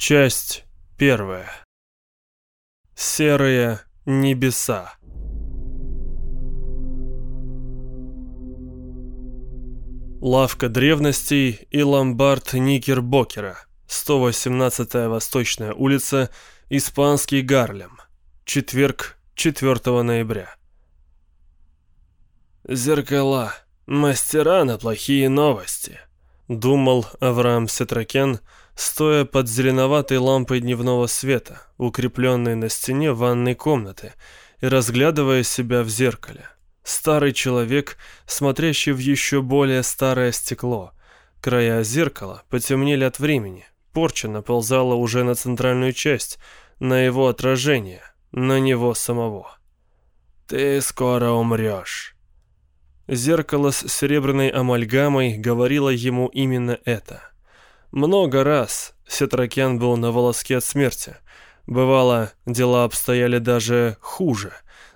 Часть первая. Серые небеса. Лавка древностей и ломбард Никербокера. 118-я Восточная улица, Испанский Гарлем. Четверг, 4 ноября. Зеркала. Мастера на плохие новости. Думал Авраам Сетракен, стоя под зеленоватой лампой дневного света, укрепленной на стене ванной комнаты, и разглядывая себя в зеркале. Старый человек, смотрящий в еще более старое стекло. Края зеркала потемнели от времени. Порча наползала уже на центральную часть, на его отражение, на него самого. «Ты скоро умрешь». Зеркало с серебряной амальгамой говорило ему именно это. Много раз Сетракян был на волоске от смерти. Бывало, дела обстояли даже хуже,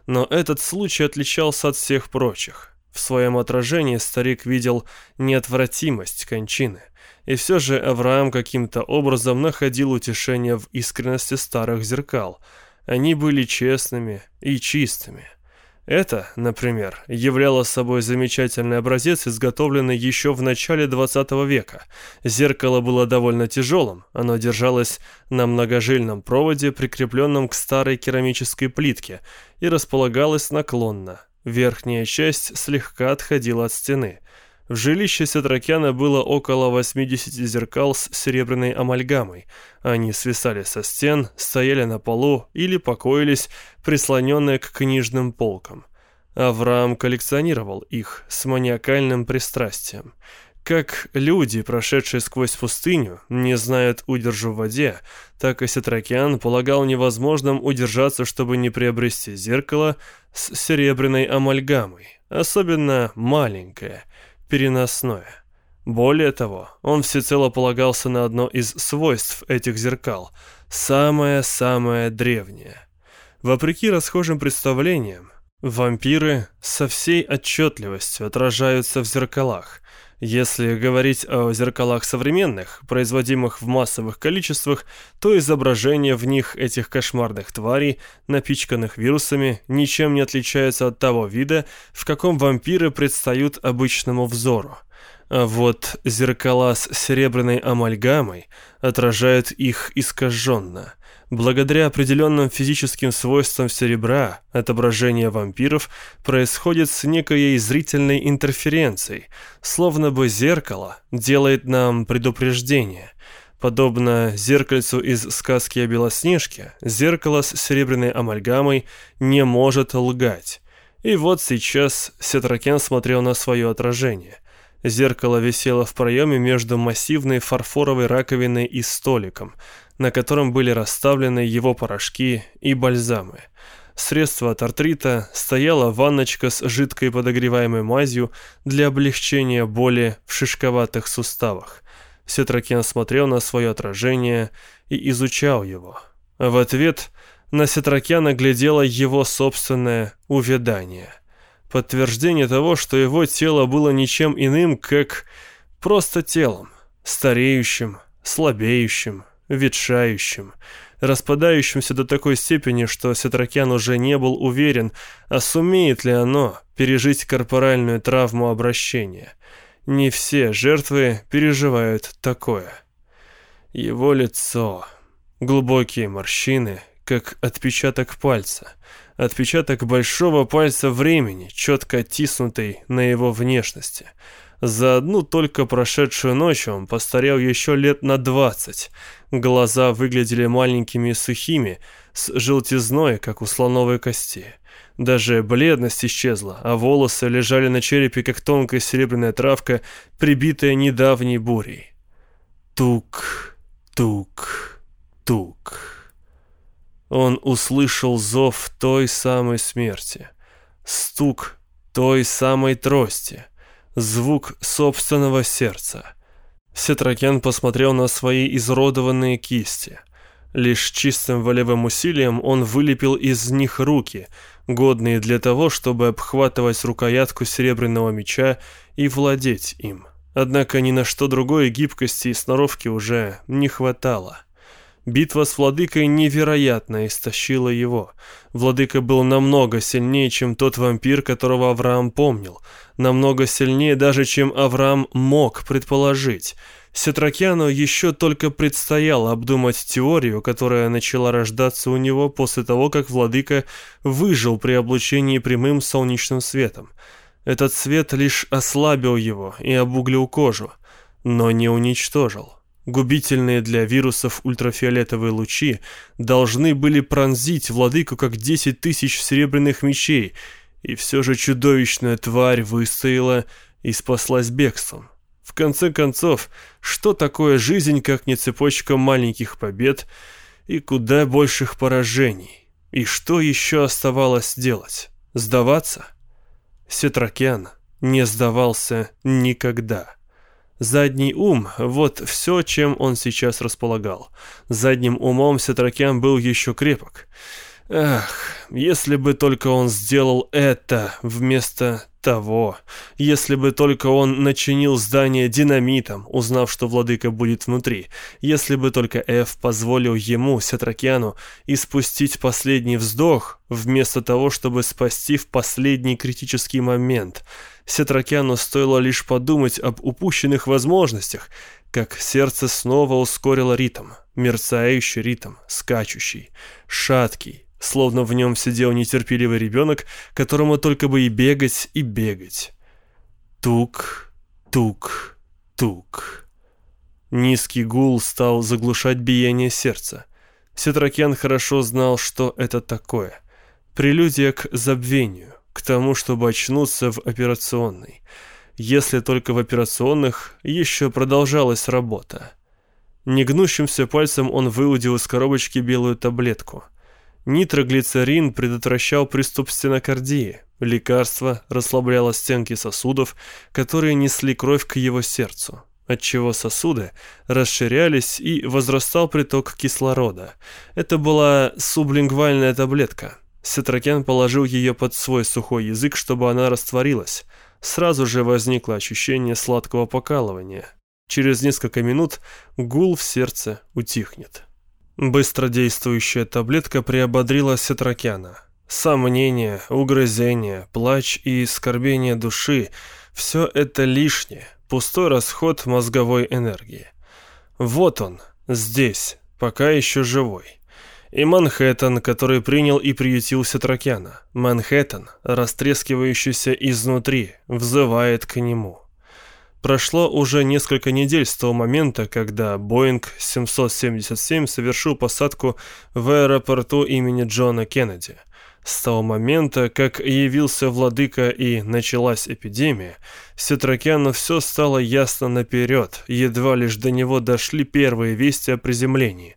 но этот случай отличался от всех прочих. В своем отражении старик видел неотвратимость кончины. И все же Авраам каким-то образом находил утешение в искренности старых зеркал. Они были честными и чистыми. Это, например, являло собой замечательный образец, изготовленный еще в начале 20 века. Зеркало было довольно тяжелым, оно держалось на многожильном проводе, прикрепленном к старой керамической плитке, и располагалось наклонно. Верхняя часть слегка отходила от стены. В жилище Сетракяна было около 80 зеркал с серебряной амальгамой. Они свисали со стен, стояли на полу или покоились, прислоненные к книжным полкам. Авраам коллекционировал их с маниакальным пристрастием. Как люди, прошедшие сквозь пустыню, не знают удержу в воде, так и Сетракиан полагал невозможным удержаться, чтобы не приобрести зеркало с серебряной амальгамой, особенно маленькое – переносное. Более того, он всецело полагался на одно из свойств этих зеркал – самое-самое древнее. Вопреки расхожим представлениям, вампиры со всей отчетливостью отражаются в зеркалах, если говорить о зеркалах современных, производимых в массовых количествах, то изображения в них этих кошмарных тварей, напичканных вирусами, ничем не отличаются от того вида, в каком вампиры предстают обычному взору. А вот зеркала с серебряной амальгамой отражают их искаженно – Благодаря определенным физическим свойствам серебра отображение вампиров происходит с некой зрительной интерференцией, словно бы зеркало делает нам предупреждение. Подобно зеркальцу из сказки о Белоснежке, зеркало с серебряной амальгамой не может лгать. И вот сейчас Сетракен смотрел на свое отражение. Зеркало висело в проеме между массивной фарфоровой раковиной и столиком – на котором были расставлены его порошки и бальзамы. Средство от артрита стояла ванночка с жидкой подогреваемой мазью для облегчения боли в шишковатых суставах. Сетракен смотрел на свое отражение и изучал его. В ответ на Сетракяна глядело его собственное увядание. Подтверждение того, что его тело было ничем иным, как просто телом, стареющим, слабеющим, ветшающим, распадающимся до такой степени, что Сетракян уже не был уверен, а сумеет ли оно пережить корпоральную травму обращения. Не все жертвы переживают такое. Его лицо, глубокие морщины, как отпечаток пальца, отпечаток большого пальца времени, четко оттиснутый на его внешности – за одну только прошедшую ночь он постарел еще лет на двадцать. Глаза выглядели маленькими и сухими, с желтизной, как у слоновой кости. Даже бледность исчезла, а волосы лежали на черепе, как тонкая серебряная травка, прибитая недавней бурей. Тук, тук, тук. Он услышал зов той самой смерти. Стук той самой трости — звук собственного сердца. Сетракен посмотрел на свои изродованные кисти. Лишь чистым волевым усилием он вылепил из них руки, годные для того, чтобы обхватывать рукоятку серебряного меча и владеть им. Однако ни на что другое гибкости и сноровки уже не хватало. Битва с владыкой невероятно истощила его. Владыка был намного сильнее, чем тот вампир, которого Авраам помнил. Намного сильнее даже, чем Авраам мог предположить. Сетракяну еще только предстояло обдумать теорию, которая начала рождаться у него после того, как владыка выжил при облучении прямым солнечным светом. Этот свет лишь ослабил его и обуглил кожу, но не уничтожил. Губительные для вирусов ультрафиолетовые лучи должны были пронзить владыку как десять тысяч серебряных мечей, и все же чудовищная тварь выстояла и спаслась бегством. В конце концов, что такое жизнь, как не цепочка маленьких побед и куда больших поражений? И что еще оставалось делать? Сдаваться? Сетракян не сдавался никогда. Задний ум – вот все, чем он сейчас располагал. Задним умом Сетракян был еще крепок. Ах, если бы только он сделал это вместо того, если бы только он начинил здание динамитом, узнав, что владыка будет внутри, если бы только Эф позволил ему, Сетракяну, испустить последний вздох, вместо того, чтобы спасти в последний критический момент. Сетракяну стоило лишь подумать об упущенных возможностях, как сердце снова ускорило ритм, мерцающий ритм, скачущий, шаткий, словно в нем сидел нетерпеливый ребенок, которому только бы и бегать, и бегать. Тук, тук, тук. Низкий гул стал заглушать биение сердца. Сетракян хорошо знал, что это такое. Прелюдия к забвению, к тому, чтобы очнуться в операционной. Если только в операционных еще продолжалась работа. Негнущимся пальцем он выудил из коробочки белую таблетку – Нитроглицерин предотвращал приступ стенокардии. Лекарство расслабляло стенки сосудов, которые несли кровь к его сердцу, отчего сосуды расширялись и возрастал приток кислорода. Это была сублингвальная таблетка. Сетракен положил ее под свой сухой язык, чтобы она растворилась. Сразу же возникло ощущение сладкого покалывания. Через несколько минут гул в сердце утихнет. Быстродействующая таблетка приободрила Сетракяна. Сомнения, угрызения, плач и скорбение души – все это лишнее, пустой расход мозговой энергии. Вот он, здесь, пока еще живой. И Манхэттен, который принял и приютил Сетракяна. Манхэттен, растрескивающийся изнутри, взывает к нему. Прошло уже несколько недель с того момента, когда Боинг 777 совершил посадку в аэропорту имени Джона Кеннеди. С того момента, как явился владыка и началась эпидемия, Сетракяну все стало ясно наперед, едва лишь до него дошли первые вести о приземлении.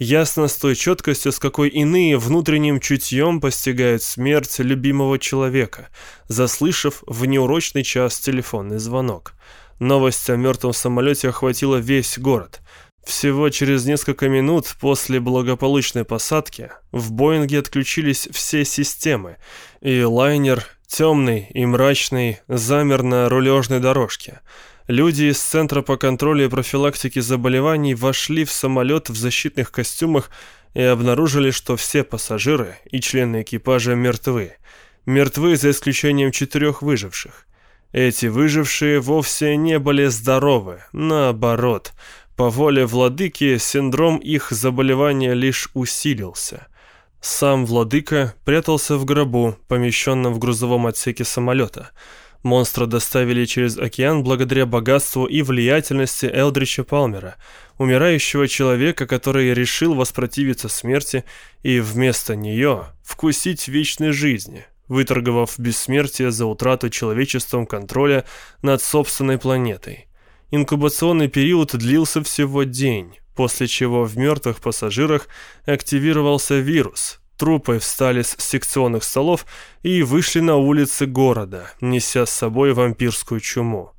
Ясно с той четкостью, с какой иные внутренним чутьем постигают смерть любимого человека, заслышав в неурочный час телефонный звонок. Новость о мертвом самолете охватила весь город. Всего через несколько минут после благополучной посадки в Боинге отключились все системы, и лайнер, темный и мрачный, замер на рулежной дорожке. Люди из Центра по контролю и профилактике заболеваний вошли в самолет в защитных костюмах и обнаружили, что все пассажиры и члены экипажа мертвы. Мертвы за исключением четырех выживших. Эти выжившие вовсе не были здоровы, наоборот. По воле владыки синдром их заболевания лишь усилился. Сам владыка прятался в гробу, помещенном в грузовом отсеке самолета. Монстра доставили через океан благодаря богатству и влиятельности Элдрича Палмера, умирающего человека, который решил воспротивиться смерти и вместо нее вкусить вечной жизни, выторговав бессмертие за утрату человечеством контроля над собственной планетой. Инкубационный период длился всего день, после чего в мертвых пассажирах активировался вирус. Трупы встали с секционных столов и вышли на улицы города, неся с собой вампирскую чуму.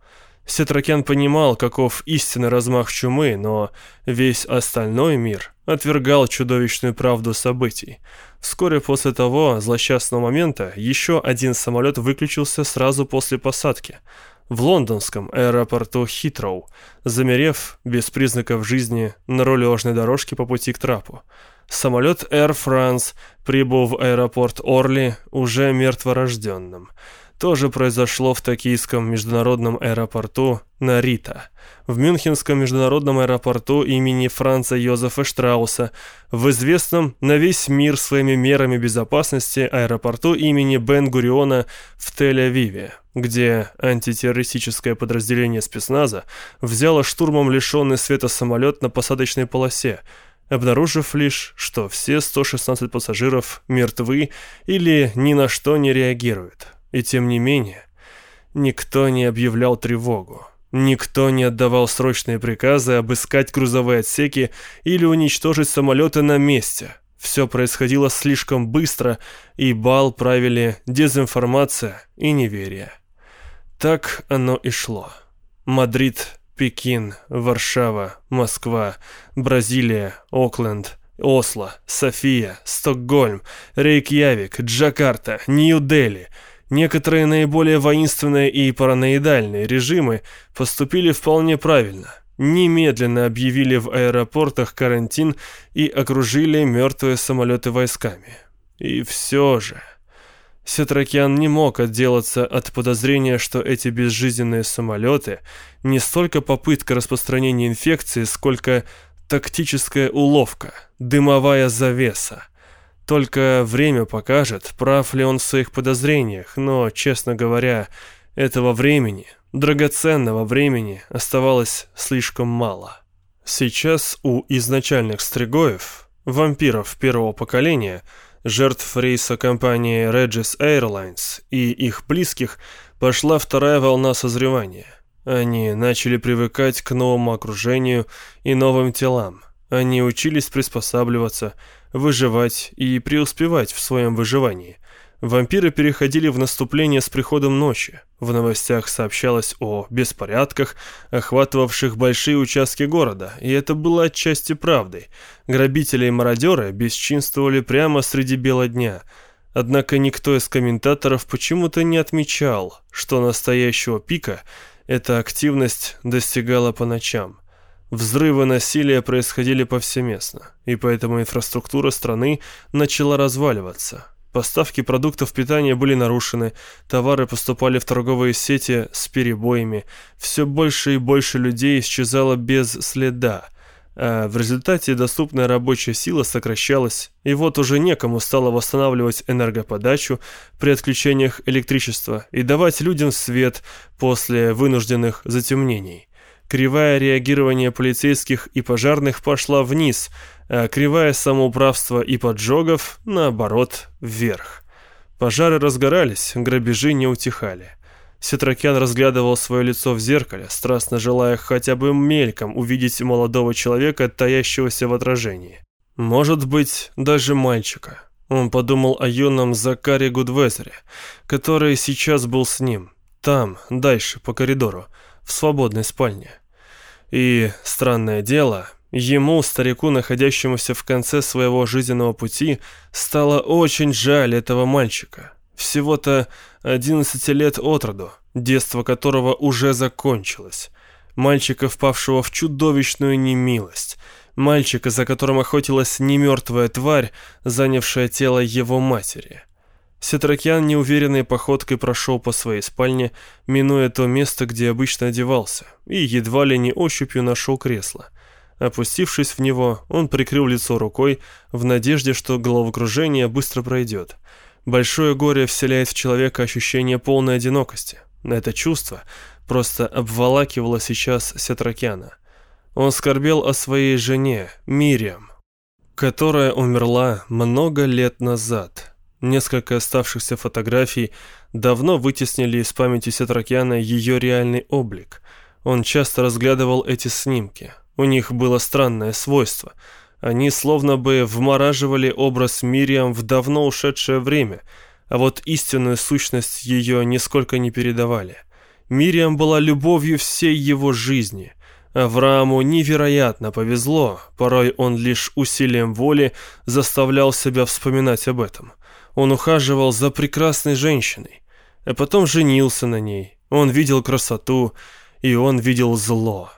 Сетракен понимал, каков истинный размах чумы, но весь остальной мир отвергал чудовищную правду событий. Вскоре после того злосчастного момента еще один самолет выключился сразу после посадки. в лондонском аэропорту Хитроу, замерев без признаков жизни на рулежной дорожке по пути к трапу. Самолет Air France прибыл в аэропорт Орли уже мертворожденным. То же произошло в токийском международном аэропорту Нарита, в Мюнхенском международном аэропорту имени Франца Йозефа Штрауса, в известном на весь мир своими мерами безопасности аэропорту имени Бен-Гуриона в Тель-Авиве, где антитеррористическое подразделение спецназа взяло штурмом лишенный света самолет на посадочной полосе, обнаружив лишь, что все 116 пассажиров мертвы или ни на что не реагируют. И тем не менее, никто не объявлял тревогу. Никто не отдавал срочные приказы обыскать грузовые отсеки или уничтожить самолеты на месте. Все происходило слишком быстро, и бал правили дезинформация и неверие. Так оно и шло. Мадрид, Пекин, Варшава, Москва, Бразилия, Окленд, Осло, София, Стокгольм, Рейкьявик, Джакарта, Нью-Дели – Некоторые наиболее воинственные и параноидальные режимы поступили вполне правильно. Немедленно объявили в аэропортах карантин и окружили мертвые самолеты войсками. И все же... Сетракян не мог отделаться от подозрения, что эти безжизненные самолеты не столько попытка распространения инфекции, сколько тактическая уловка, дымовая завеса. Только время покажет, прав ли он в своих подозрениях, но, честно говоря, этого времени, драгоценного времени, оставалось слишком мало. Сейчас у изначальных стригоев, вампиров первого поколения, жертв рейса компании Regis Airlines и их близких, пошла вторая волна созревания. Они начали привыкать к новому окружению и новым телам. Они учились приспосабливаться, выживать и преуспевать в своем выживании. Вампиры переходили в наступление с приходом ночи. В новостях сообщалось о беспорядках, охватывавших большие участки города, и это было отчасти правдой. Грабители и мародеры бесчинствовали прямо среди бела дня. Однако никто из комментаторов почему-то не отмечал, что настоящего пика эта активность достигала по ночам. Взрывы насилия происходили повсеместно, и поэтому инфраструктура страны начала разваливаться. Поставки продуктов питания были нарушены, товары поступали в торговые сети с перебоями, все больше и больше людей исчезало без следа, а в результате доступная рабочая сила сокращалась, и вот уже некому стало восстанавливать энергоподачу при отключениях электричества и давать людям свет после вынужденных затемнений. Кривая реагирования полицейских и пожарных пошла вниз, а кривая самоуправства и поджогов, наоборот, вверх. Пожары разгорались, грабежи не утихали. Сетракян разглядывал свое лицо в зеркале, страстно желая хотя бы мельком увидеть молодого человека, таящегося в отражении. Может быть, даже мальчика. Он подумал о юном Закаре Гудвезере, который сейчас был с ним, там, дальше, по коридору, в свободной спальне. И, странное дело, ему, старику, находящемуся в конце своего жизненного пути, стало очень жаль этого мальчика. Всего-то 11 лет от роду, детство которого уже закончилось. Мальчика, впавшего в чудовищную немилость. Мальчика, за которым охотилась немертвая тварь, занявшая тело его матери. Сетракян неуверенной походкой прошел по своей спальне, минуя то место, где обычно одевался, и едва ли не ощупью нашел кресло. Опустившись в него, он прикрыл лицо рукой в надежде, что головокружение быстро пройдет. Большое горе вселяет в человека ощущение полной одинокости. Это чувство просто обволакивало сейчас Сетракяна. Он скорбел о своей жене, Мириам, которая умерла много лет назад. Несколько оставшихся фотографий давно вытеснили из памяти Сетракяна ее реальный облик. Он часто разглядывал эти снимки. У них было странное свойство. Они словно бы вмораживали образ Мириам в давно ушедшее время, а вот истинную сущность ее нисколько не передавали. Мириам была любовью всей его жизни. Аврааму невероятно повезло, порой он лишь усилием воли заставлял себя вспоминать об этом он ухаживал за прекрасной женщиной, а потом женился на ней, Он видел красоту, и он видел зло.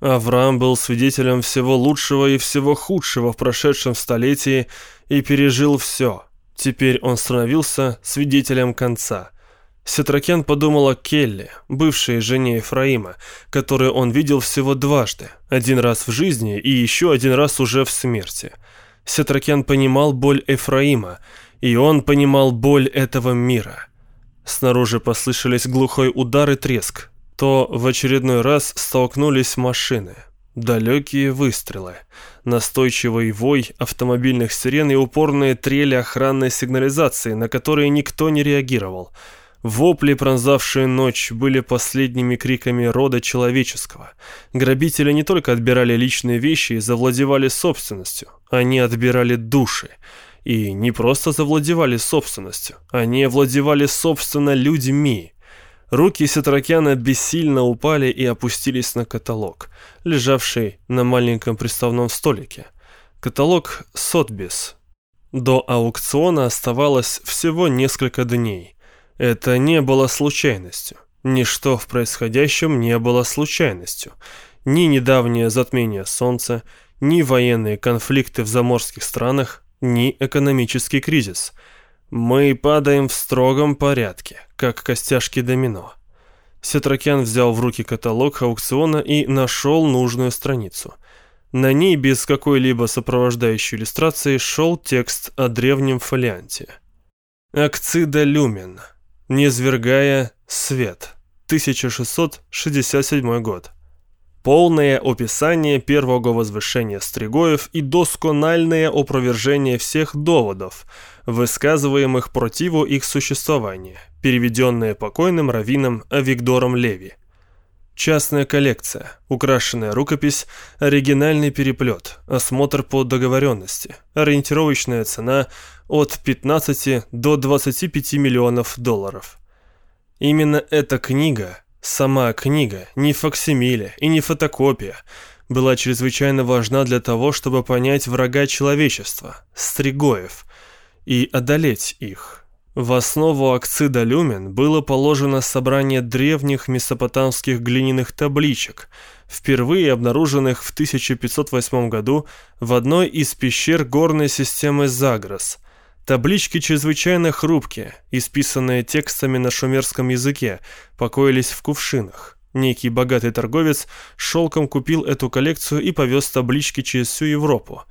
Авраам был свидетелем всего лучшего и всего худшего в прошедшем столетии и пережил все. Теперь он становился свидетелем конца. Сетракен подумал о Келли, бывшей жене Ефраима, которую он видел всего дважды, один раз в жизни и еще один раз уже в смерти. Сетракен понимал боль Ефраима, и он понимал боль этого мира. Снаружи послышались глухой удар и треск, то в очередной раз столкнулись машины. Далекие выстрелы, настойчивый вой автомобильных сирен и упорные трели охранной сигнализации, на которые никто не реагировал. Вопли, пронзавшие ночь, были последними криками рода человеческого. Грабители не только отбирали личные вещи и завладевали собственностью, они отбирали души. И не просто завладевали собственностью, они овладевали собственно людьми. Руки Сетракяна бессильно упали и опустились на каталог, лежавший на маленьком приставном столике. Каталог Сотбис. До аукциона оставалось всего несколько дней. Это не было случайностью. Ничто в происходящем не было случайностью. Ни недавнее затмение солнца, ни военные конфликты в заморских странах, ни экономический кризис – мы падаем в строгом порядке, как костяшки домино. Сетракян взял в руки каталог аукциона и нашел нужную страницу. На ней без какой-либо сопровождающей иллюстрации шел текст о древнем фолианте. «Акцида люмен. Низвергая свет. 1667 год». Полное описание первого возвышения Стригоев и доскональное опровержение всех доводов – высказываемых противу их существования, переведенные покойным раввином Авигдором Леви. Частная коллекция, украшенная рукопись, оригинальный переплет, осмотр по договоренности, ориентировочная цена от 15 до 25 миллионов долларов. Именно эта книга, сама книга, не факсимиле и не фотокопия, была чрезвычайно важна для того, чтобы понять врага человечества, Стригоев, и одолеть их. В основу акцида люмен было положено собрание древних месопотамских глиняных табличек, впервые обнаруженных в 1508 году в одной из пещер горной системы Загрос. Таблички чрезвычайно хрупкие, исписанные текстами на шумерском языке, покоились в кувшинах. Некий богатый торговец шелком купил эту коллекцию и повез таблички через всю Европу.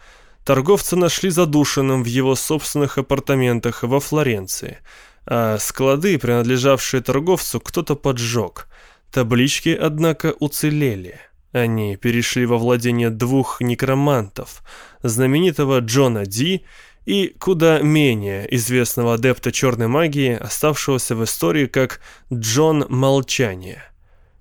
Торговца нашли задушенным в его собственных апартаментах во Флоренции, а склады, принадлежавшие торговцу, кто-то поджег. Таблички, однако, уцелели. Они перешли во владение двух некромантов, знаменитого Джона Ди и куда менее известного адепта черной магии, оставшегося в истории как Джон Молчание.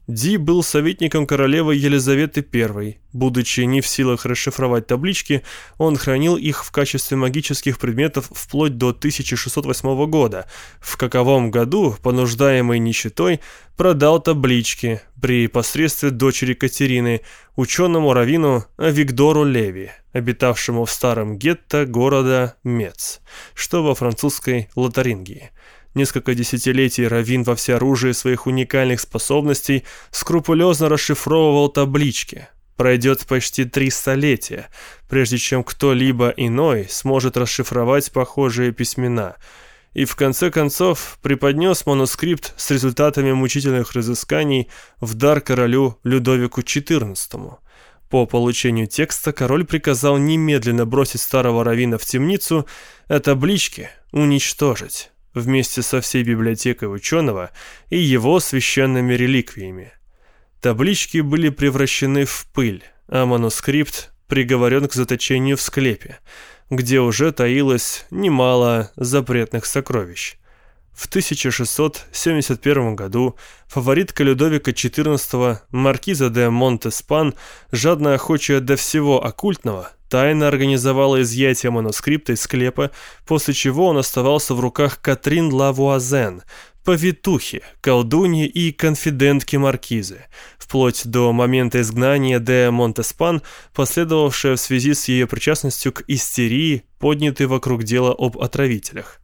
Ди был советником королевы Елизаветы I. Будучи не в силах расшифровать таблички, он хранил их в качестве магических предметов вплоть до 1608 года, в каковом году, понуждаемый нищетой, продал таблички при посредстве дочери Катерины, ученому раввину Виктору Леви, обитавшему в старом гетто города Мец, что во французской Лотарингии. Несколько десятилетий Равин во всеоружии своих уникальных способностей скрупулезно расшифровывал таблички. Пройдет почти три столетия, прежде чем кто-либо иной сможет расшифровать похожие письмена. И в конце концов преподнес манускрипт с результатами мучительных разысканий в дар королю Людовику XIV. По получению текста король приказал немедленно бросить старого равина в темницу, а таблички уничтожить вместе со всей библиотекой ученого и его священными реликвиями. Таблички были превращены в пыль, а манускрипт приговорен к заточению в склепе, где уже таилось немало запретных сокровищ. В 1671 году фаворитка Людовика XIV, маркиза де Монтеспан, жадно охочая до всего оккультного, тайно организовала изъятие манускрипта из склепа, после чего он оставался в руках Катрин Лавуазен, повитухи, колдуньи и конфидентки маркизы, вплоть до момента изгнания де Монтеспан, последовавшее в связи с ее причастностью к истерии, поднятой вокруг дела об отравителях.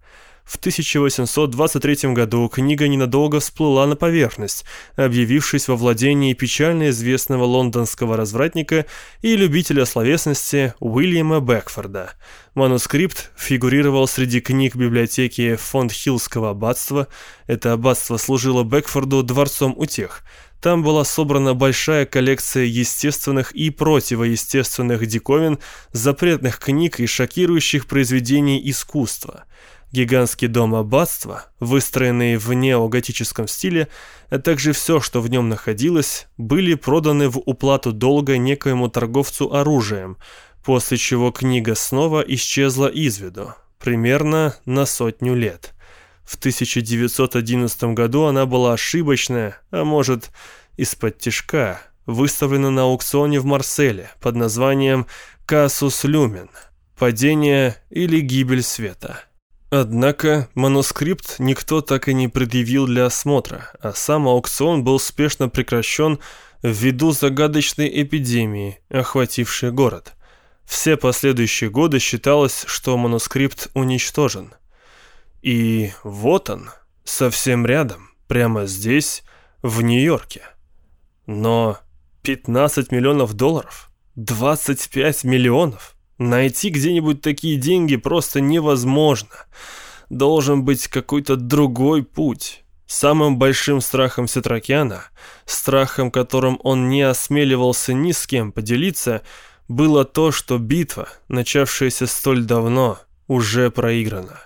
В 1823 году книга ненадолго всплыла на поверхность, объявившись во владении печально известного лондонского развратника и любителя словесности Уильяма Бэкфорда. Манускрипт фигурировал среди книг библиотеки Фондхиллского аббатства. Это аббатство служило Бэкфорду дворцом утех – там была собрана большая коллекция естественных и противоестественных диковин, запретных книг и шокирующих произведений искусства. Гигантский дом аббатства, выстроенный в неоготическом стиле, а также все, что в нем находилось, были проданы в уплату долга некоему торговцу оружием, после чего книга снова исчезла из виду, примерно на сотню лет. В 1911 году она была ошибочная, а может, из-под тишка, выставлена на аукционе в Марселе под названием «Кассус Люмен» – «Падение или гибель света». Однако манускрипт никто так и не предъявил для осмотра, а сам аукцион был спешно прекращен ввиду загадочной эпидемии, охватившей город. Все последующие годы считалось, что манускрипт уничтожен. И вот он, совсем рядом, прямо здесь, в Нью-Йорке. Но 15 миллионов долларов? 25 миллионов? Найти где-нибудь такие деньги просто невозможно. Должен быть какой-то другой путь. Самым большим страхом Сетракяна, страхом, которым он не осмеливался ни с кем поделиться, было то, что битва, начавшаяся столь давно, уже проиграна.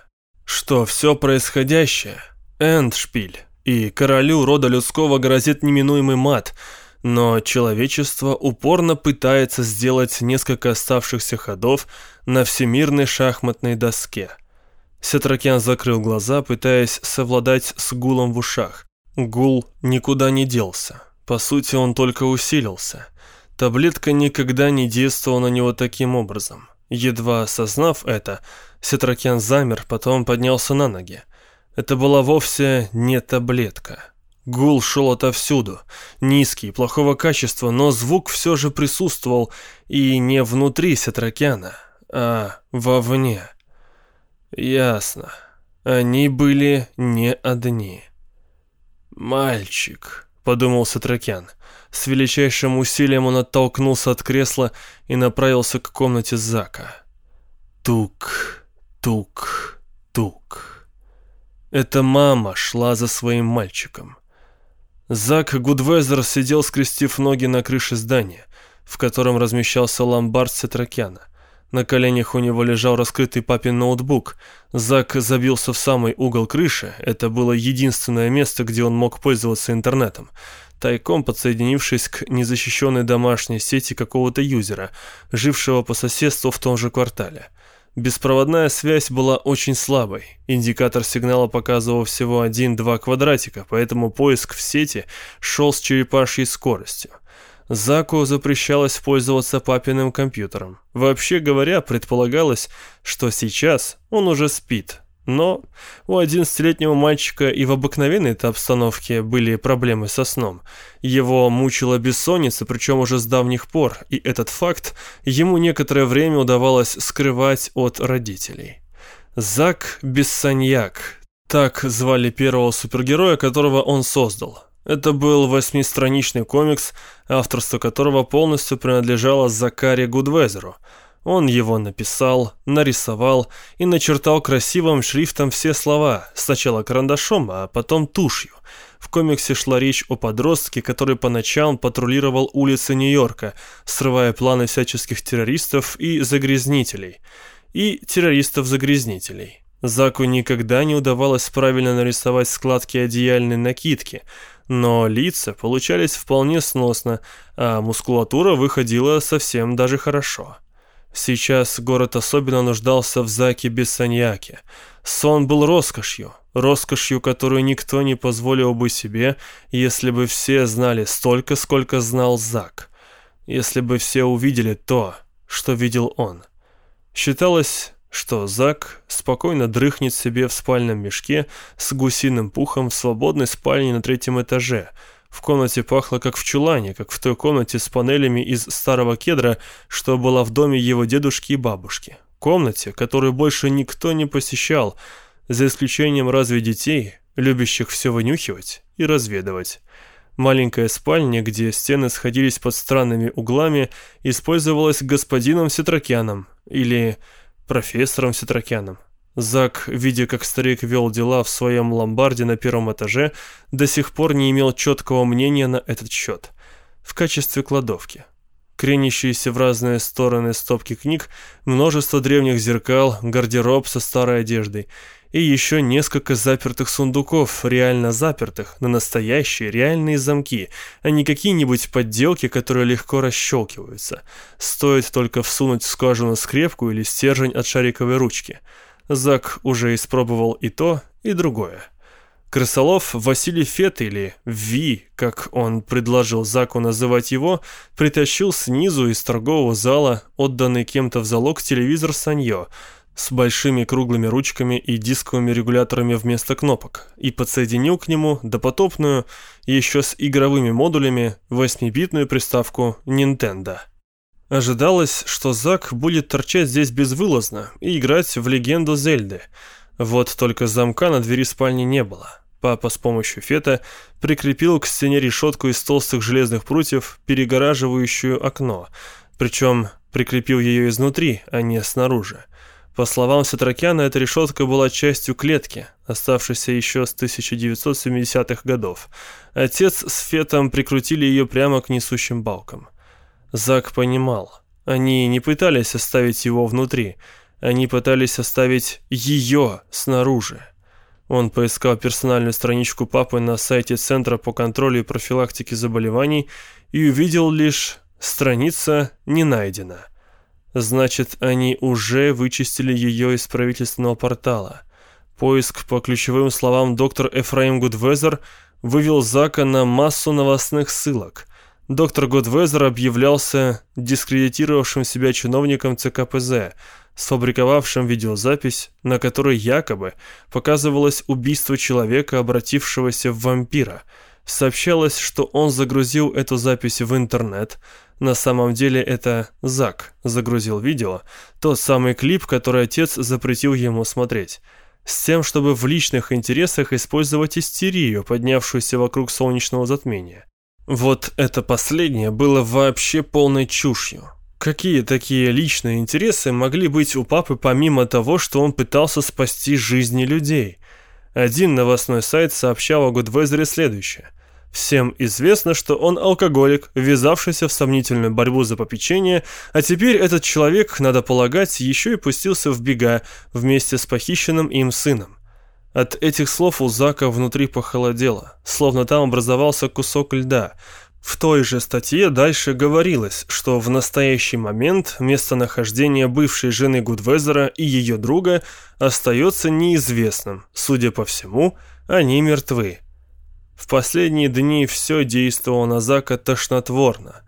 Что все происходящее – эндшпиль, и королю рода людского грозит неминуемый мат – но человечество упорно пытается сделать несколько оставшихся ходов на всемирной шахматной доске. Сетракян закрыл глаза, пытаясь совладать с гулом в ушах. Гул никуда не делся. По сути, он только усилился. Таблетка никогда не действовала на него таким образом. Едва осознав это, Сетракян замер, потом поднялся на ноги. Это была вовсе не таблетка. Гул шел отовсюду, низкий, плохого качества, но звук все же присутствовал и не внутри Сетракяна, а вовне. Ясно, они были не одни. «Мальчик», — подумал Сатракян. С величайшим усилием он оттолкнулся от кресла и направился к комнате Зака. Тук, тук, тук. Это мама шла за своим мальчиком. Зак Гудвезер сидел, скрестив ноги на крыше здания, в котором размещался ломбард Сетракяна. На коленях у него лежал раскрытый папин ноутбук. Зак забился в самый угол крыши, это было единственное место, где он мог пользоваться интернетом, тайком подсоединившись к незащищенной домашней сети какого-то юзера, жившего по соседству в том же квартале. Беспроводная связь была очень слабой. Индикатор сигнала показывал всего 1-2 квадратика, поэтому поиск в сети шел с черепашьей скоростью. Заку запрещалось пользоваться папиным компьютером. Вообще говоря, предполагалось, что сейчас он уже спит, но у 11-летнего мальчика и в обыкновенной-то обстановке были проблемы со сном. Его мучила бессонница, причем уже с давних пор, и этот факт ему некоторое время удавалось скрывать от родителей. Зак Бессаньяк, так звали первого супергероя, которого он создал. Это был восьмистраничный комикс, авторство которого полностью принадлежало Закаре Гудвезеру – он его написал, нарисовал и начертал красивым шрифтом все слова, сначала карандашом, а потом тушью. В комиксе шла речь о подростке, который по ночам патрулировал улицы Нью-Йорка, срывая планы всяческих террористов и загрязнителей. И террористов-загрязнителей. Заку никогда не удавалось правильно нарисовать складки одеяльной накидки, но лица получались вполне сносно, а мускулатура выходила совсем даже хорошо. Сейчас город особенно нуждался в Заке Бессаньяке. Сон был роскошью, роскошью, которую никто не позволил бы себе, если бы все знали столько, сколько знал Зак. Если бы все увидели то, что видел он. Считалось, что Зак спокойно дрыхнет себе в спальном мешке с гусиным пухом в свободной спальне на третьем этаже – в комнате пахло как в чулане, как в той комнате с панелями из старого кедра, что была в доме его дедушки и бабушки. Комнате, которую больше никто не посещал, за исключением разве детей, любящих все вынюхивать и разведывать. Маленькая спальня, где стены сходились под странными углами, использовалась господином Сетракяном или профессором Сетракяном. Зак, видя, как старик вел дела в своем ломбарде на первом этаже, до сих пор не имел четкого мнения на этот счет. В качестве кладовки. Кренящиеся в разные стороны стопки книг, множество древних зеркал, гардероб со старой одеждой и еще несколько запертых сундуков, реально запертых, на настоящие реальные замки, а не какие-нибудь подделки, которые легко расщелкиваются. Стоит только всунуть в скважину скрепку или стержень от шариковой ручки – Зак уже испробовал и то, и другое. Крысолов Василий Фет или Ви, как он предложил Заку называть его, притащил снизу из торгового зала отданный кем-то в залог телевизор Саньо с большими круглыми ручками и дисковыми регуляторами вместо кнопок и подсоединил к нему допотопную, еще с игровыми модулями, 8-битную приставку Nintendo. Ожидалось, что Зак будет торчать здесь безвылазно и играть в легенду Зельды. Вот только замка на двери спальни не было. Папа с помощью фета прикрепил к стене решетку из толстых железных прутьев, перегораживающую окно, причем прикрепил ее изнутри, а не снаружи. По словам Сатракяна, эта решетка была частью клетки, оставшейся еще с 1970-х годов. Отец с Фетом прикрутили ее прямо к несущим балкам. Зак понимал. Они не пытались оставить его внутри, они пытались оставить ее снаружи. Он поискал персональную страничку папы на сайте Центра по контролю и профилактике заболеваний и увидел лишь «страница не найдена». Значит, они уже вычистили ее из правительственного портала. Поиск по ключевым словам доктор Эфраим Гудвезер вывел Зака на массу новостных ссылок – Доктор Годвезер объявлялся дискредитировавшим себя чиновником ЦКПЗ, сфабриковавшим видеозапись, на которой якобы показывалось убийство человека, обратившегося в вампира. Сообщалось, что он загрузил эту запись в интернет. На самом деле это Зак загрузил видео, тот самый клип, который отец запретил ему смотреть с тем, чтобы в личных интересах использовать истерию, поднявшуюся вокруг солнечного затмения. Вот это последнее было вообще полной чушью. Какие такие личные интересы могли быть у папы помимо того, что он пытался спасти жизни людей? Один новостной сайт сообщал о Гудвезере следующее. Всем известно, что он алкоголик, ввязавшийся в сомнительную борьбу за попечение, а теперь этот человек, надо полагать, еще и пустился в бега вместе с похищенным им сыном. От этих слов у Зака внутри похолодело, словно там образовался кусок льда. В той же статье дальше говорилось, что в настоящий момент местонахождение бывшей жены Гудвезера и ее друга остается неизвестным. Судя по всему, они мертвы. В последние дни все действовало на Зака тошнотворно.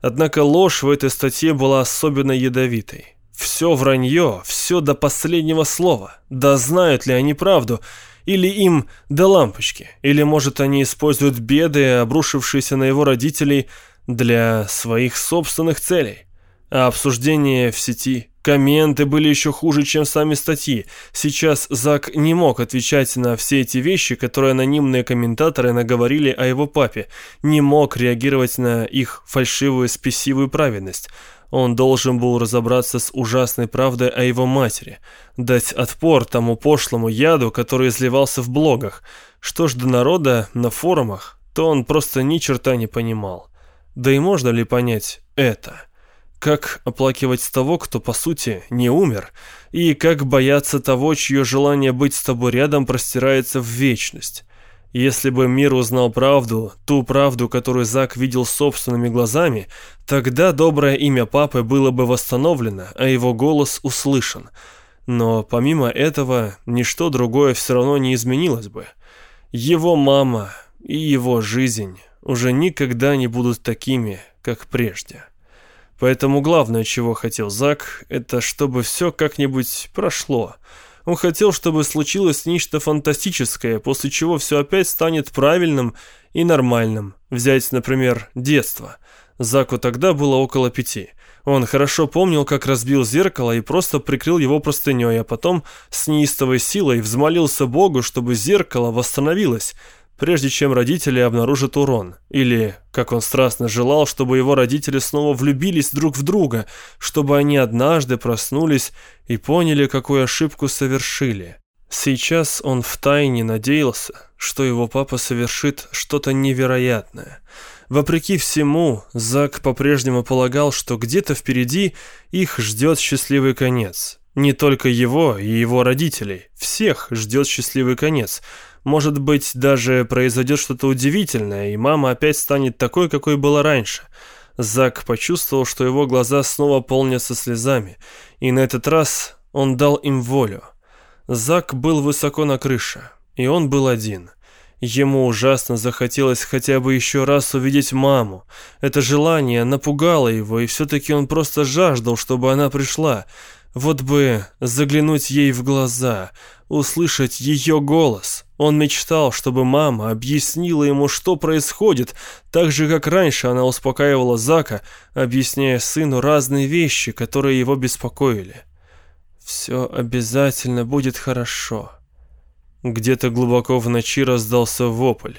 Однако ложь в этой статье была особенно ядовитой. Все вранье, все до последнего слова. Да знают ли они правду? Или им до лампочки? Или, может, они используют беды, обрушившиеся на его родителей, для своих собственных целей? А обсуждения в сети, комменты были еще хуже, чем сами статьи. Сейчас Зак не мог отвечать на все эти вещи, которые анонимные комментаторы наговорили о его папе, не мог реагировать на их фальшивую спесивую праведность. Он должен был разобраться с ужасной правдой о его матери, дать отпор тому пошлому яду, который изливался в блогах. Что ж до народа на форумах, то он просто ни черта не понимал. Да и можно ли понять это? Как оплакивать того, кто, по сути, не умер? И как бояться того, чье желание быть с тобой рядом простирается в вечность? Если бы мир узнал правду, ту правду, которую Зак видел собственными глазами, тогда доброе имя папы было бы восстановлено, а его голос услышан. Но помимо этого, ничто другое все равно не изменилось бы. Его мама и его жизнь уже никогда не будут такими, как прежде. Поэтому главное, чего хотел Зак, это чтобы все как-нибудь прошло – он хотел, чтобы случилось нечто фантастическое, после чего все опять станет правильным и нормальным. Взять, например, детство. Заку тогда было около пяти. Он хорошо помнил, как разбил зеркало и просто прикрыл его простыней, а потом с неистовой силой взмолился Богу, чтобы зеркало восстановилось, прежде чем родители обнаружат урон. Или, как он страстно желал, чтобы его родители снова влюбились друг в друга, чтобы они однажды проснулись и поняли, какую ошибку совершили. Сейчас он втайне надеялся, что его папа совершит что-то невероятное. Вопреки всему, Зак по-прежнему полагал, что где-то впереди их ждет счастливый конец. Не только его и его родителей, всех ждет счастливый конец. Может быть, даже произойдет что-то удивительное, и мама опять станет такой, какой была раньше. Зак почувствовал, что его глаза снова полнятся слезами, и на этот раз он дал им волю. Зак был высоко на крыше, и он был один – Ему ужасно захотелось хотя бы еще раз увидеть маму. Это желание напугало его, и все-таки он просто жаждал, чтобы она пришла. Вот бы заглянуть ей в глаза, услышать ее голос. Он мечтал, чтобы мама объяснила ему, что происходит, так же, как раньше она успокаивала Зака, объясняя сыну разные вещи, которые его беспокоили. «Все обязательно будет хорошо». Где-то глубоко в ночи раздался вопль,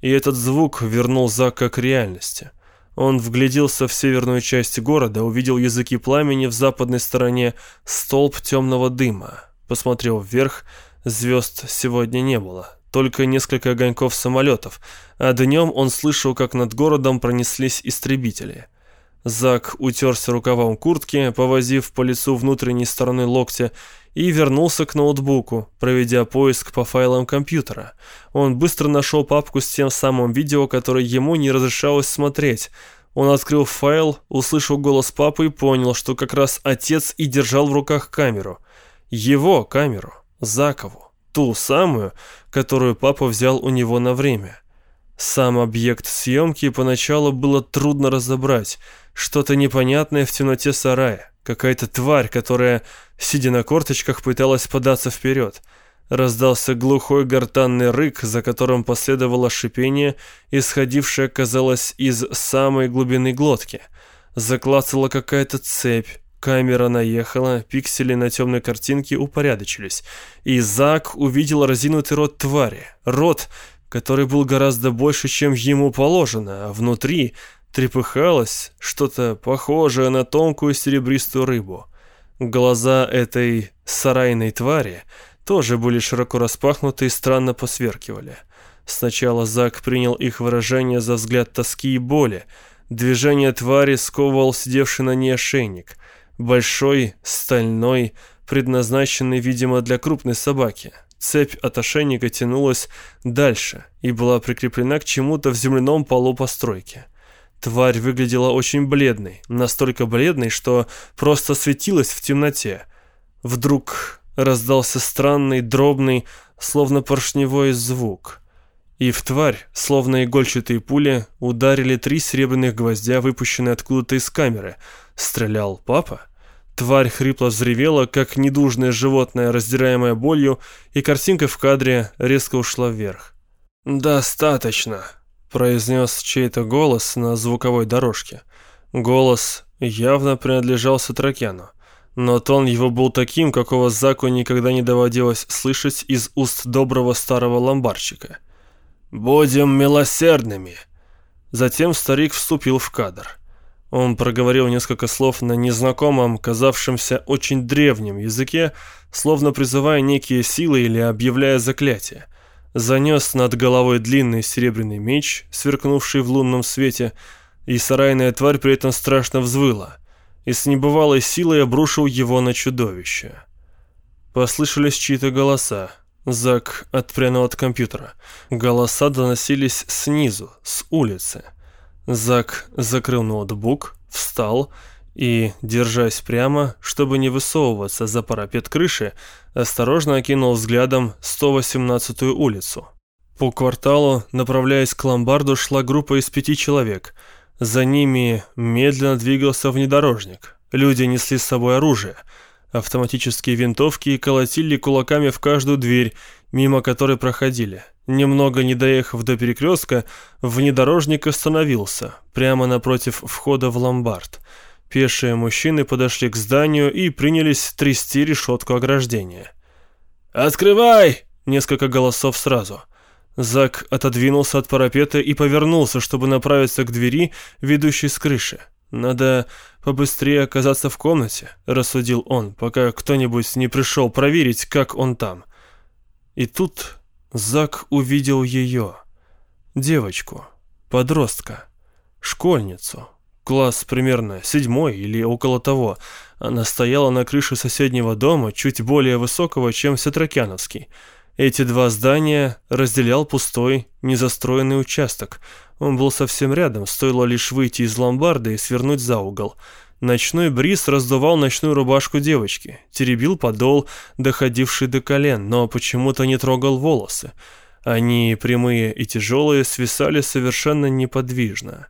и этот звук вернул Зака к реальности. Он вгляделся в северную часть города, увидел языки пламени в западной стороне, столб темного дыма. Посмотрел вверх, звезд сегодня не было, только несколько огоньков самолетов, а днем он слышал, как над городом пронеслись истребители. Зак утерся рукавом куртки, повозив по лицу внутренней стороны локтя, и вернулся к ноутбуку, проведя поиск по файлам компьютера. Он быстро нашел папку с тем самым видео, которое ему не разрешалось смотреть. Он открыл файл, услышал голос папы и понял, что как раз отец и держал в руках камеру. Его камеру, Закову, ту самую, которую папа взял у него на время. Сам объект съемки поначалу было трудно разобрать, что-то непонятное в темноте сарая. Какая-то тварь, которая, сидя на корточках, пыталась податься вперед. Раздался глухой гортанный рык, за которым последовало шипение, исходившее, казалось, из самой глубины глотки. Заклацала какая-то цепь, камера наехала, пиксели на темной картинке упорядочились. И Зак увидел разинутый рот твари. Рот, который был гораздо больше, чем ему положено, а внутри трепыхалось что-то похожее на тонкую серебристую рыбу. Глаза этой сарайной твари тоже были широко распахнуты и странно посверкивали. Сначала Зак принял их выражение за взгляд тоски и боли. Движение твари сковывал сидевший на ней ошейник. Большой, стальной, предназначенный, видимо, для крупной собаки. Цепь от ошейника тянулась дальше и была прикреплена к чему-то в земляном полу постройки. Тварь выглядела очень бледной, настолько бледной, что просто светилась в темноте. Вдруг раздался странный, дробный, словно поршневой звук. И в тварь, словно игольчатые пули, ударили три серебряных гвоздя, выпущенные откуда-то из камеры. Стрелял папа? Тварь хрипло взревела, как недужное животное, раздираемое болью, и картинка в кадре резко ушла вверх. «Достаточно», произнес чей-то голос на звуковой дорожке. Голос явно принадлежал Сатракяну, но тон его был таким, какого Заку никогда не доводилось слышать из уст доброго старого ломбарчика. «Будем милосердными!» Затем старик вступил в кадр. Он проговорил несколько слов на незнакомом, казавшемся очень древнем языке, словно призывая некие силы или объявляя заклятие занес над головой длинный серебряный меч, сверкнувший в лунном свете, и сарайная тварь при этом страшно взвыла, и с небывалой силой обрушил его на чудовище. Послышались чьи-то голоса. Зак отпрянул от компьютера. Голоса доносились снизу, с улицы. Зак закрыл ноутбук, встал и, держась прямо, чтобы не высовываться за парапет крыши, осторожно окинул взглядом 118-ю улицу. По кварталу, направляясь к ломбарду, шла группа из пяти человек. За ними медленно двигался внедорожник. Люди несли с собой оружие. Автоматические винтовки колотили кулаками в каждую дверь, мимо которой проходили. Немного не доехав до перекрестка, внедорожник остановился, прямо напротив входа в ломбард. Пешие мужчины подошли к зданию и принялись трясти решетку ограждения. «Открывай!» — несколько голосов сразу. Зак отодвинулся от парапета и повернулся, чтобы направиться к двери, ведущей с крыши. «Надо побыстрее оказаться в комнате», — рассудил он, пока кто-нибудь не пришел проверить, как он там. И тут Зак увидел ее. Девочку, подростка, школьницу. Класс примерно седьмой или около того. Она стояла на крыше соседнего дома, чуть более высокого, чем Сетракяновский. Эти два здания разделял пустой, незастроенный участок. Он был совсем рядом, стоило лишь выйти из ломбарда и свернуть за угол. Ночной бриз раздувал ночную рубашку девочки, теребил подол, доходивший до колен, но почему-то не трогал волосы. Они, прямые и тяжелые, свисали совершенно неподвижно.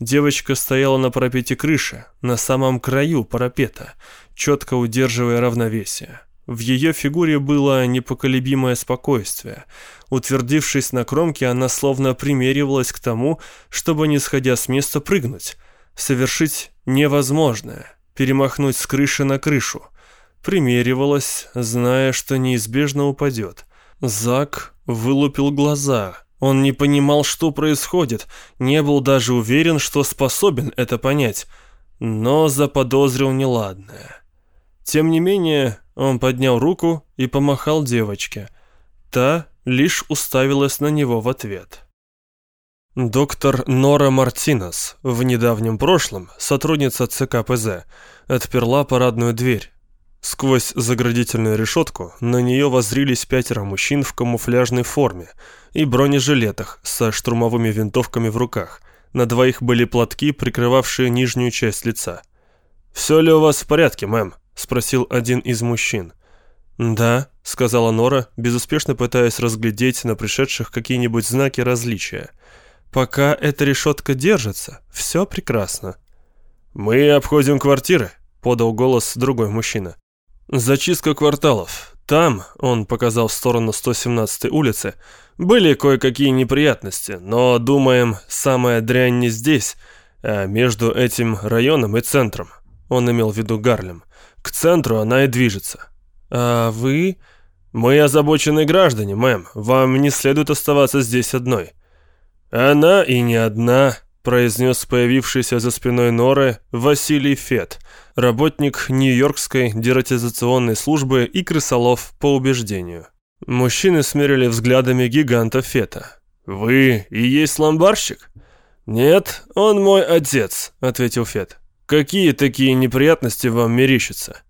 Девочка стояла на парапете крыши, на самом краю парапета, четко удерживая равновесие. В ее фигуре было непоколебимое спокойствие. Утвердившись на кромке, она словно примеривалась к тому, чтобы, не сходя с места, прыгнуть — совершить невозможное, перемахнуть с крыши на крышу. Примеривалась, зная, что неизбежно упадет. Зак вылупил глаза. Он не понимал, что происходит, не был даже уверен, что способен это понять, но заподозрил неладное. Тем не менее, он поднял руку и помахал девочке. Та лишь уставилась на него в ответ. Доктор Нора Мартинес, в недавнем прошлом сотрудница ЦК ПЗ, отперла парадную дверь. Сквозь заградительную решетку на нее воззрились пятеро мужчин в камуфляжной форме и бронежилетах со штурмовыми винтовками в руках. На двоих были платки, прикрывавшие нижнюю часть лица. «Все ли у вас в порядке, мэм?» – спросил один из мужчин. «Да», – сказала Нора, безуспешно пытаясь разглядеть на пришедших какие-нибудь знаки различия – Пока эта решетка держится, все прекрасно. «Мы обходим квартиры», — подал голос другой мужчина. «Зачистка кварталов. Там, — он показал в сторону 117-й улицы, — были кое-какие неприятности, но, думаем, самая дрянь не здесь, а между этим районом и центром». Он имел в виду Гарлем. «К центру она и движется». «А вы...» «Мы озабоченные граждане, мэм. Вам не следует оставаться здесь одной». «Она и не одна», — произнес появившийся за спиной Норы Василий Фет, работник Нью-Йоркской дератизационной службы и крысолов по убеждению. Мужчины смерили взглядами гиганта Фета. «Вы и есть ломбарщик?» «Нет, он мой отец», — ответил Фет. «Какие такие неприятности вам мерещатся?»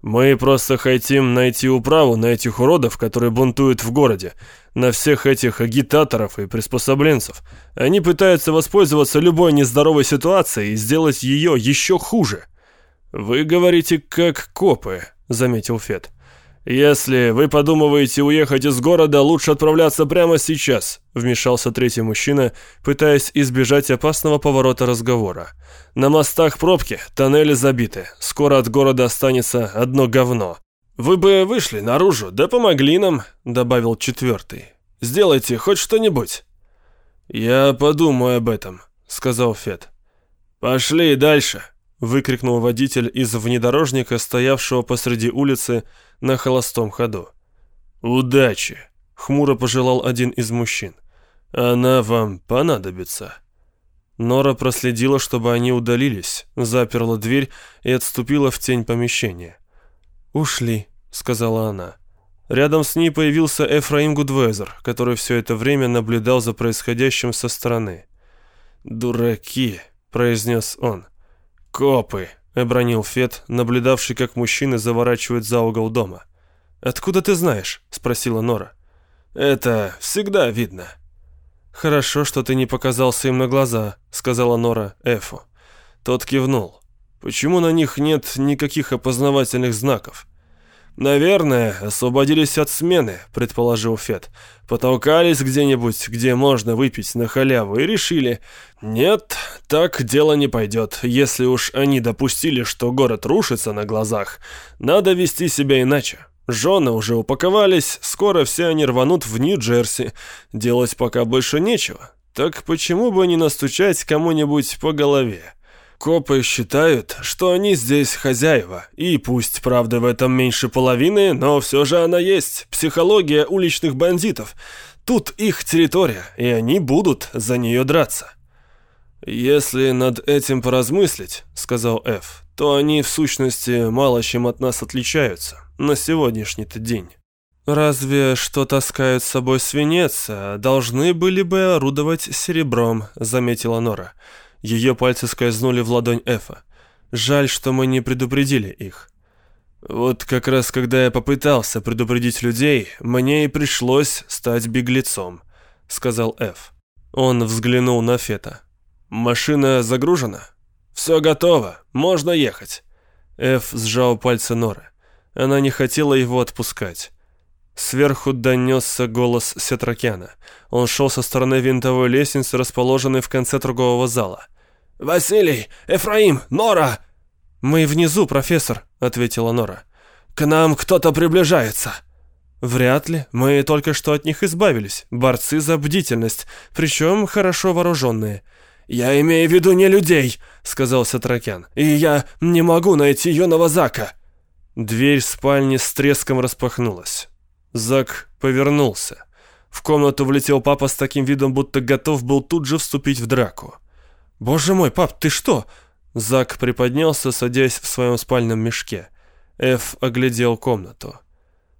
Мы просто хотим найти управу на этих уродов, которые бунтуют в городе, на всех этих агитаторов и приспособленцев. Они пытаются воспользоваться любой нездоровой ситуацией и сделать ее еще хуже. Вы говорите как копы, заметил Фет. «Если вы подумываете уехать из города, лучше отправляться прямо сейчас», вмешался третий мужчина, пытаясь избежать опасного поворота разговора. «На мостах пробки, тоннели забиты. Скоро от города останется одно говно». «Вы бы вышли наружу, да помогли нам», добавил четвертый. «Сделайте хоть что-нибудь». «Я подумаю об этом», сказал Фет. «Пошли дальше», выкрикнул водитель из внедорожника, стоявшего посреди улицы на холостом ходу. «Удачи!» — хмуро пожелал один из мужчин. «Она вам понадобится». Нора проследила, чтобы они удалились, заперла дверь и отступила в тень помещения. «Ушли», — сказала она. Рядом с ней появился Эфраим Гудвезер, который все это время наблюдал за происходящим со стороны. «Дураки», — произнес он. «Копы!» — обронил Фет, наблюдавший, как мужчины заворачивают за угол дома. «Откуда ты знаешь?» — спросила Нора. «Это всегда видно». «Хорошо, что ты не показался им на глаза», — сказала Нора Эфу. Тот кивнул. «Почему на них нет никаких опознавательных знаков?» «Наверное, освободились от смены», — предположил Фет. «Потолкались где-нибудь, где можно выпить на халяву, и решили, нет, так дело не пойдет. Если уж они допустили, что город рушится на глазах, надо вести себя иначе. Жены уже упаковались, скоро все они рванут в Нью-Джерси. Делать пока больше нечего. Так почему бы не настучать кому-нибудь по голове?» Копы считают, что они здесь хозяева, и пусть, правда, в этом меньше половины, но все же она есть, психология уличных бандитов. Тут их территория, и они будут за нее драться. «Если над этим поразмыслить», — сказал Ф, — «то они, в сущности, мало чем от нас отличаются на сегодняшний-то день». «Разве что таскают с собой свинец, а должны были бы орудовать серебром», — заметила Нора. Ее пальцы скользнули в ладонь Эфа. Жаль, что мы не предупредили их. Вот как раз когда я попытался предупредить людей, мне и пришлось стать беглецом, сказал Эф. Он взглянул на Фета. Машина загружена? Все готово, можно ехать. Эф сжал пальцы Норы. Она не хотела его отпускать. Сверху донесся голос Сетракяна. Он шел со стороны винтовой лестницы, расположенной в конце торгового зала. «Василий! Эфраим! Нора!» «Мы внизу, профессор», — ответила Нора. «К нам кто-то приближается». «Вряд ли. Мы только что от них избавились. Борцы за бдительность, причем хорошо вооруженные». «Я имею в виду не людей», — сказал Сатракян. «И я не могу найти юного Зака». Дверь спальни с треском распахнулась. Зак повернулся. В комнату влетел папа с таким видом, будто готов был тут же вступить в драку. «Боже мой, пап, ты что?» Зак приподнялся, садясь в своем спальном мешке. Эф оглядел комнату.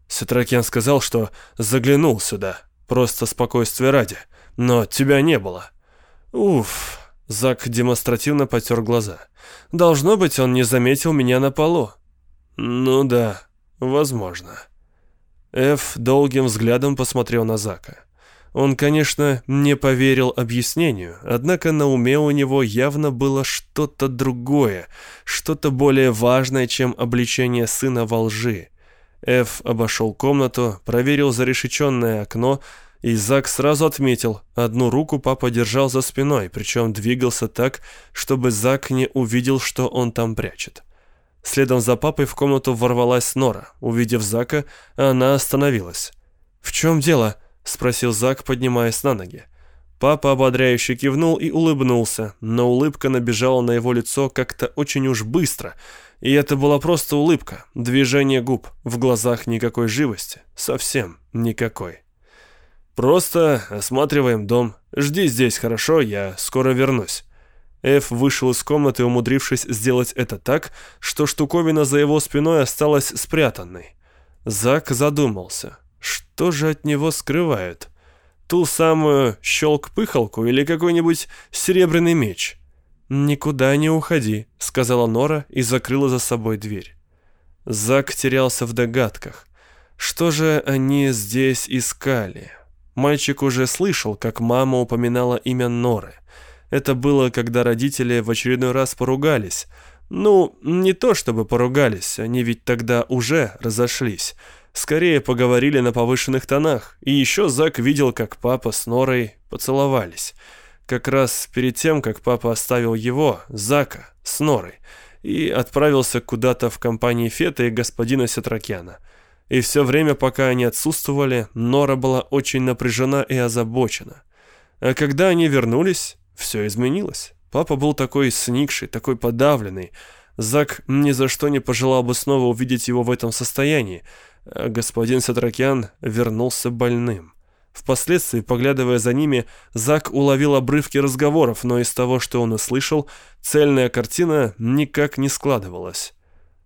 Сетракен сказал, что заглянул сюда, просто спокойствие ради, но тебя не было. Уф, Зак демонстративно потер глаза. Должно быть, он не заметил меня на полу. Ну да, возможно. Эф долгим взглядом посмотрел на Зака. Он, конечно, не поверил объяснению, однако на уме у него явно было что-то другое, что-то более важное, чем обличение сына во лжи. Эф обошел комнату, проверил зарешеченное окно, и Зак сразу отметил, одну руку папа держал за спиной, причем двигался так, чтобы Зак не увидел, что он там прячет. Следом за папой в комнату ворвалась Нора. Увидев Зака, она остановилась. «В чем дело?» — спросил Зак, поднимаясь на ноги. Папа ободряюще кивнул и улыбнулся, но улыбка набежала на его лицо как-то очень уж быстро. И это была просто улыбка, движение губ, в глазах никакой живости, совсем никакой. «Просто осматриваем дом. Жди здесь, хорошо? Я скоро вернусь». Эф вышел из комнаты, умудрившись сделать это так, что штуковина за его спиной осталась спрятанной. Зак задумался. Что же от него скрывают? Ту самую щелк-пыхалку или какой-нибудь серебряный меч? «Никуда не уходи», — сказала Нора и закрыла за собой дверь. Зак терялся в догадках. Что же они здесь искали? Мальчик уже слышал, как мама упоминала имя Норы. Это было, когда родители в очередной раз поругались. Ну, не то чтобы поругались, они ведь тогда уже разошлись. Скорее поговорили на повышенных тонах, и еще Зак видел, как папа с Норой поцеловались. Как раз перед тем, как папа оставил его, Зака, с Норой, и отправился куда-то в компании Фета и господина Сетракяна. И все время, пока они отсутствовали, Нора была очень напряжена и озабочена. А когда они вернулись, все изменилось. Папа был такой сникший, такой подавленный. Зак ни за что не пожелал бы снова увидеть его в этом состоянии, господин Сатракян вернулся больным. Впоследствии, поглядывая за ними, Зак уловил обрывки разговоров, но из того, что он услышал, цельная картина никак не складывалась.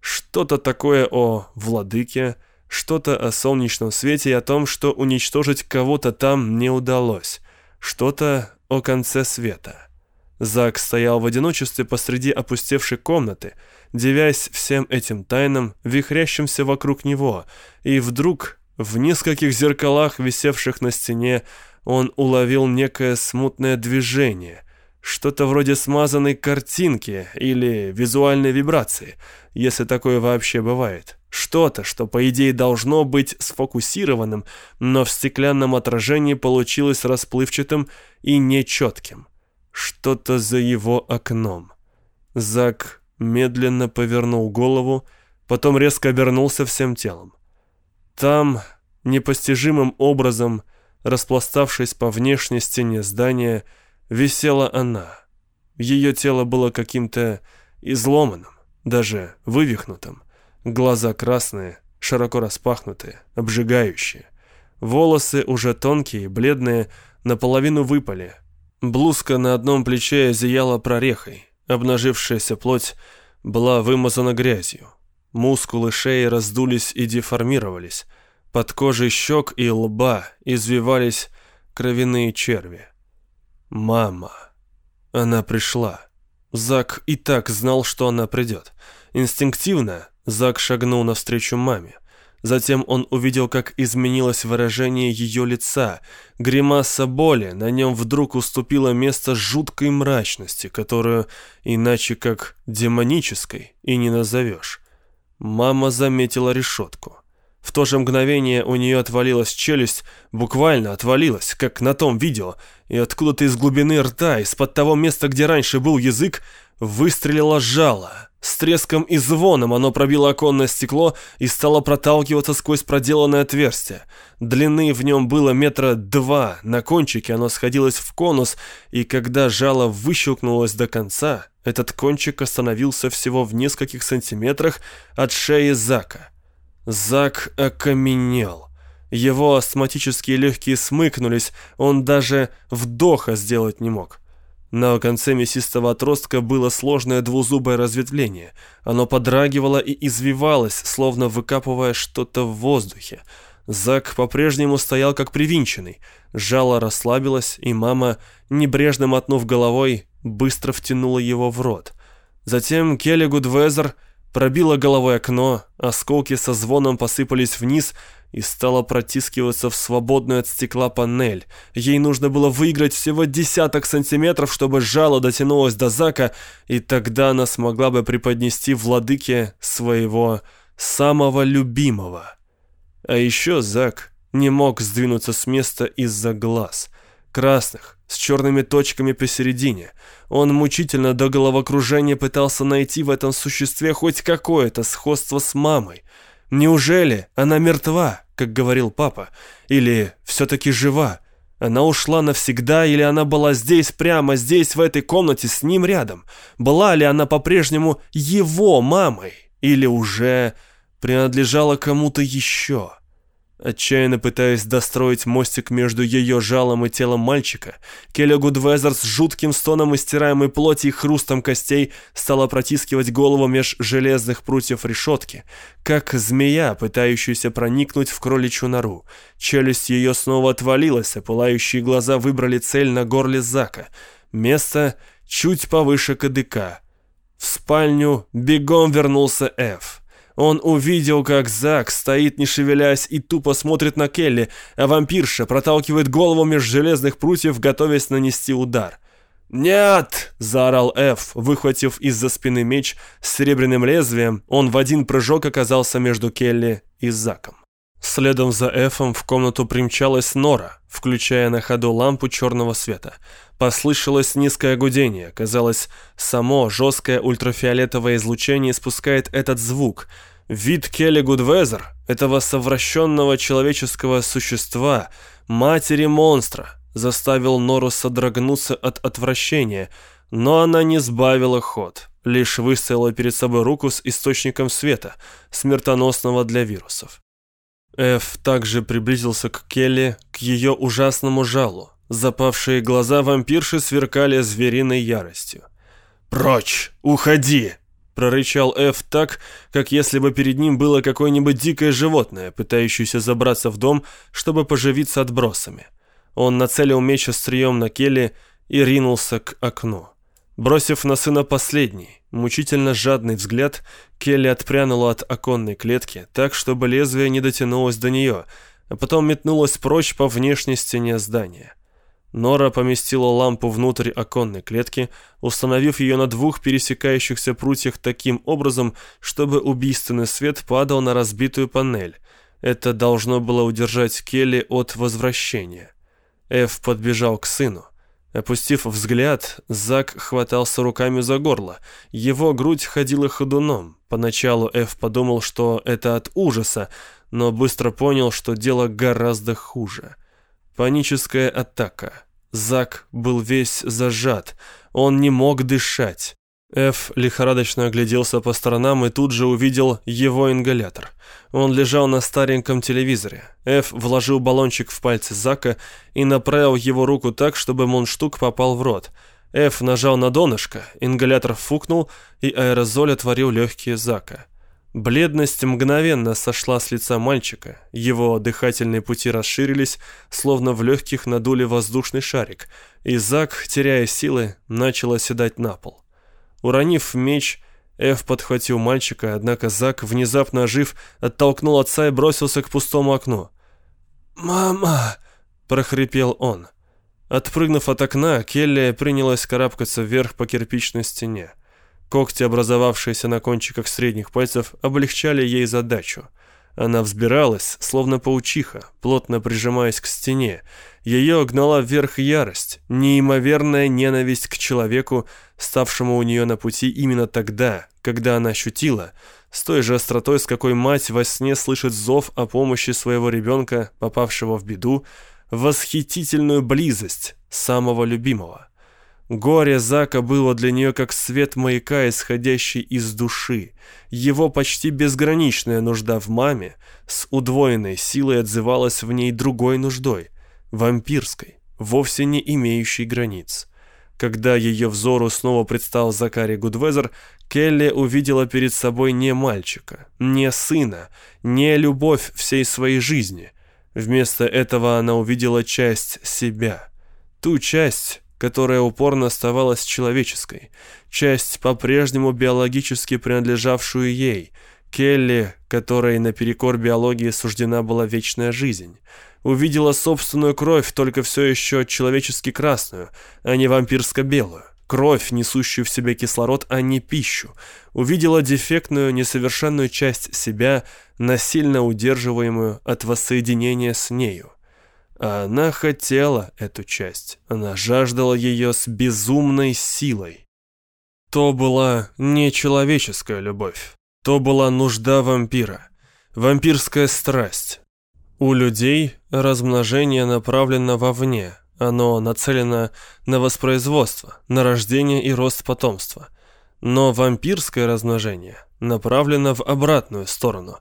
Что-то такое о владыке, что-то о солнечном свете и о том, что уничтожить кого-то там не удалось, что-то о конце света. Зак стоял в одиночестве посреди опустевшей комнаты, девясь всем этим тайнам, вихрящимся вокруг него, и вдруг в нескольких зеркалах, висевших на стене, он уловил некое смутное движение, Что-то вроде смазанной картинки или визуальной вибрации, если такое вообще бывает. Что-то, что по идее должно быть сфокусированным, но в стеклянном отражении получилось расплывчатым и нечетким. Что-то за его окном. Зак медленно повернул голову, потом резко обернулся всем телом. Там, непостижимым образом, распластавшись по внешней стене здания, висела она. Ее тело было каким-то изломанным, даже вывихнутым. Глаза красные, широко распахнутые, обжигающие. Волосы уже тонкие, бледные, наполовину выпали. Блузка на одном плече зияла прорехой. Обнажившаяся плоть была вымазана грязью. Мускулы шеи раздулись и деформировались. Под кожей щек и лба извивались кровяные черви. Мама. Она пришла. Зак и так знал, что она придет. Инстинктивно Зак шагнул навстречу маме. Затем он увидел, как изменилось выражение ее лица. Гримаса боли на нем вдруг уступила место жуткой мрачности, которую иначе как демонической и не назовешь. Мама заметила решетку. В то же мгновение у нее отвалилась челюсть, буквально отвалилась, как на том видео, и откуда-то из глубины рта, из-под того места, где раньше был язык, выстрелило жало. С треском и звоном оно пробило оконное стекло и стало проталкиваться сквозь проделанное отверстие. Длины в нем было метра два, на кончике оно сходилось в конус, и когда жало выщелкнулось до конца, этот кончик остановился всего в нескольких сантиметрах от шеи Зака. Зак окаменел. Его астматические легкие смыкнулись, он даже вдоха сделать не мог. На конце мясистого отростка было сложное двузубое разветвление. Оно подрагивало и извивалось, словно выкапывая что-то в воздухе. Зак по-прежнему стоял как привинченный. Жало расслабилось, и мама, небрежно мотнув головой, быстро втянула его в рот. Затем Келли Гудвезер пробила головой окно, осколки со звоном посыпались вниз и стала протискиваться в свободную от стекла панель. Ей нужно было выиграть всего десяток сантиметров, чтобы жало дотянулось до Зака, и тогда она смогла бы преподнести владыке своего самого любимого. А еще Зак не мог сдвинуться с места из-за глаз. Красных, с черными точками посередине. Он мучительно до головокружения пытался найти в этом существе хоть какое-то сходство с мамой. Неужели она мертва? как говорил папа, или все-таки жива? Она ушла навсегда, или она была здесь, прямо здесь, в этой комнате, с ним рядом? Была ли она по-прежнему его мамой, или уже принадлежала кому-то еще?» Отчаянно пытаясь достроить мостик между ее жалом и телом мальчика, Келли Гудвезер с жутким стоном истираемой плоти и хрустом костей стала протискивать голову меж железных прутьев решетки, как змея, пытающаяся проникнуть в кроличью нору. Челюсть ее снова отвалилась, а пылающие глаза выбрали цель на горле Зака. Место чуть повыше кадыка. В спальню бегом вернулся Эф. Он увидел, как Зак стоит, не шевелясь, и тупо смотрит на Келли, а вампирша проталкивает голову меж железных прутьев, готовясь нанести удар. «Нет!» – заорал Эф, выхватив из-за спины меч с серебряным лезвием, он в один прыжок оказался между Келли и Заком. Следом за Эфом в комнату примчалась Нора, включая на ходу лампу черного света. Послышалось низкое гудение. Казалось, само жесткое ультрафиолетовое излучение спускает этот звук. Вид Келли Гудвезер, этого совращенного человеческого существа, матери монстра, заставил Нору содрогнуться от отвращения, но она не сбавила ход, лишь выставила перед собой руку с источником света, смертоносного для вирусов. Эф также приблизился к Келли, к ее ужасному жалу. Запавшие глаза вампирши сверкали звериной яростью. «Прочь! Уходи!» Прорычал Эф так, как если бы перед ним было какое-нибудь дикое животное, пытающееся забраться в дом, чтобы поживиться отбросами. Он нацелил меч острием на Келли и ринулся к окну. Бросив на сына последний, мучительно жадный взгляд, Келли отпрянула от оконной клетки так, чтобы лезвие не дотянулось до нее, а потом метнулась прочь по внешней стене здания. Нора поместила лампу внутрь оконной клетки, установив ее на двух пересекающихся прутьях таким образом, чтобы убийственный свет падал на разбитую панель. Это должно было удержать Келли от возвращения. Эф подбежал к сыну. Опустив взгляд, Зак хватался руками за горло. Его грудь ходила ходуном. Поначалу Эф подумал, что это от ужаса, но быстро понял, что дело гораздо хуже. Паническая атака. Зак был весь зажат. Он не мог дышать. Эф лихорадочно огляделся по сторонам и тут же увидел его ингалятор. Он лежал на стареньком телевизоре. Эф вложил баллончик в пальцы Зака и направил его руку так, чтобы мундштук попал в рот. Эф нажал на донышко, ингалятор фукнул, и аэрозоль отворил легкие Зака. Бледность мгновенно сошла с лица мальчика. Его дыхательные пути расширились, словно в легких надули воздушный шарик, и Зак, теряя силы, начал оседать на пол. Уронив меч, Эф подхватил мальчика, однако Зак, внезапно ожив, оттолкнул отца и бросился к пустому окну. «Мама!» – прохрипел он. Отпрыгнув от окна, Келли принялась карабкаться вверх по кирпичной стене. Когти, образовавшиеся на кончиках средних пальцев, облегчали ей задачу – она взбиралась, словно паучиха, плотно прижимаясь к стене. Ее гнала вверх ярость, неимоверная ненависть к человеку, ставшему у нее на пути именно тогда, когда она ощутила, с той же остротой, с какой мать во сне слышит зов о помощи своего ребенка, попавшего в беду, восхитительную близость самого любимого. Горе Зака было для нее как свет маяка, исходящий из души. Его почти безграничная нужда в маме с удвоенной силой отзывалась в ней другой нуждой, вампирской, вовсе не имеющей границ. Когда ее взору снова предстал Закари Гудвезер, Келли увидела перед собой не мальчика, не сына, не любовь всей своей жизни. Вместо этого она увидела часть себя. Ту часть, которая упорно оставалась человеческой, часть, по-прежнему биологически принадлежавшую ей, Келли, которой наперекор биологии суждена была вечная жизнь, увидела собственную кровь, только все еще человечески красную, а не вампирско-белую, кровь, несущую в себе кислород, а не пищу, увидела дефектную, несовершенную часть себя, насильно удерживаемую от воссоединения с нею. А она хотела эту часть. Она жаждала ее с безумной силой. То была не человеческая любовь. То была нужда вампира. Вампирская страсть. У людей размножение направлено вовне. Оно нацелено на воспроизводство, на рождение и рост потомства. Но вампирское размножение направлено в обратную сторону.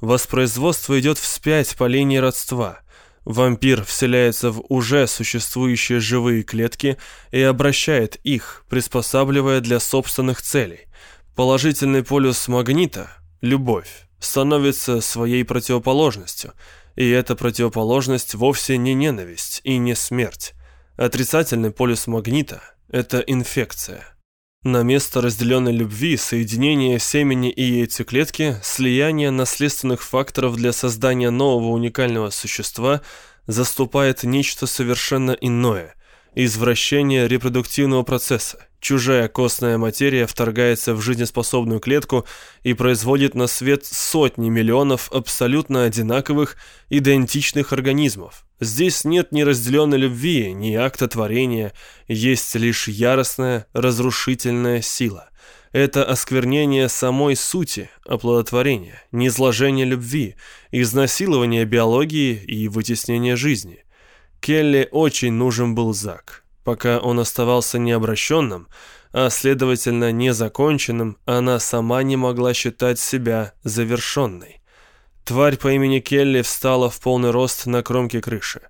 Воспроизводство идет вспять по линии родства – Вампир вселяется в уже существующие живые клетки и обращает их, приспосабливая для собственных целей. Положительный полюс магнита – любовь становится своей противоположностью, и эта противоположность вовсе не ненависть и не смерть. Отрицательный полюс магнита – это инфекция. На место разделенной любви, соединение семени и яйцеклетки, слияние наследственных факторов для создания нового уникального существа заступает нечто совершенно иное – извращение репродуктивного процесса. Чужая костная материя вторгается в жизнеспособную клетку и производит на свет сотни миллионов абсолютно одинаковых, идентичных организмов, Здесь нет ни разделенной любви, ни акта творения, есть лишь яростная, разрушительная сила. Это осквернение самой сути оплодотворения, низложение любви, изнасилование биологии и вытеснение жизни. Келли очень нужен был Зак. Пока он оставался необращенным, а следовательно незаконченным, она сама не могла считать себя завершенной. Тварь по имени Келли встала в полный рост на кромке крыши.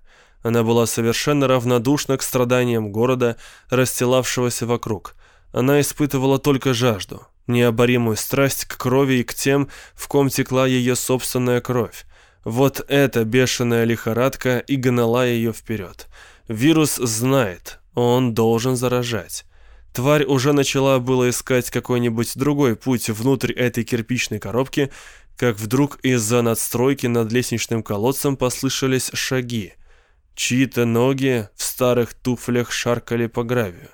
Она была совершенно равнодушна к страданиям города, расстилавшегося вокруг. Она испытывала только жажду, необоримую страсть к крови и к тем, в ком текла ее собственная кровь. Вот эта бешеная лихорадка и гнала ее вперед. Вирус знает, он должен заражать. Тварь уже начала было искать какой-нибудь другой путь внутрь этой кирпичной коробки, как вдруг из-за надстройки над лестничным колодцем послышались шаги. Чьи-то ноги в старых туфлях шаркали по гравию.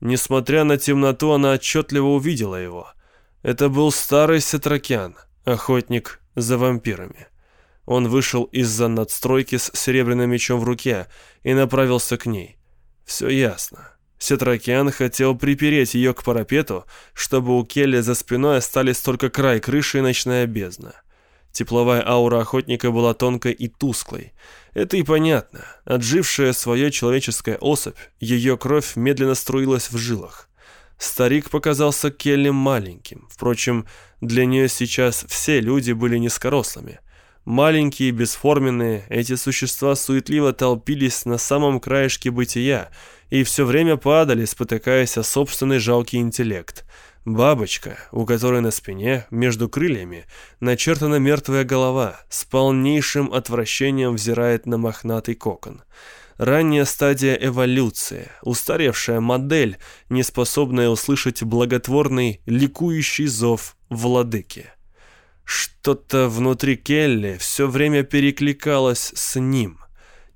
Несмотря на темноту, она отчетливо увидела его. Это был старый Сетракян, охотник за вампирами. Он вышел из-за надстройки с серебряным мечом в руке и направился к ней. Все ясно. Сетракиан хотел припереть ее к парапету, чтобы у Келли за спиной остались только край крыши и ночная бездна. Тепловая аура охотника была тонкой и тусклой. Это и понятно. Отжившая свое человеческая особь, ее кровь медленно струилась в жилах. Старик показался Келли маленьким. Впрочем, для нее сейчас все люди были низкорослыми. Маленькие, бесформенные, эти существа суетливо толпились на самом краешке бытия и все время падали, спотыкаясь о собственный жалкий интеллект. Бабочка, у которой на спине, между крыльями, начертана мертвая голова, с полнейшим отвращением взирает на мохнатый кокон. Ранняя стадия эволюции, устаревшая модель, неспособная услышать благотворный, ликующий зов владыки. Что-то внутри Келли все время перекликалось с ним.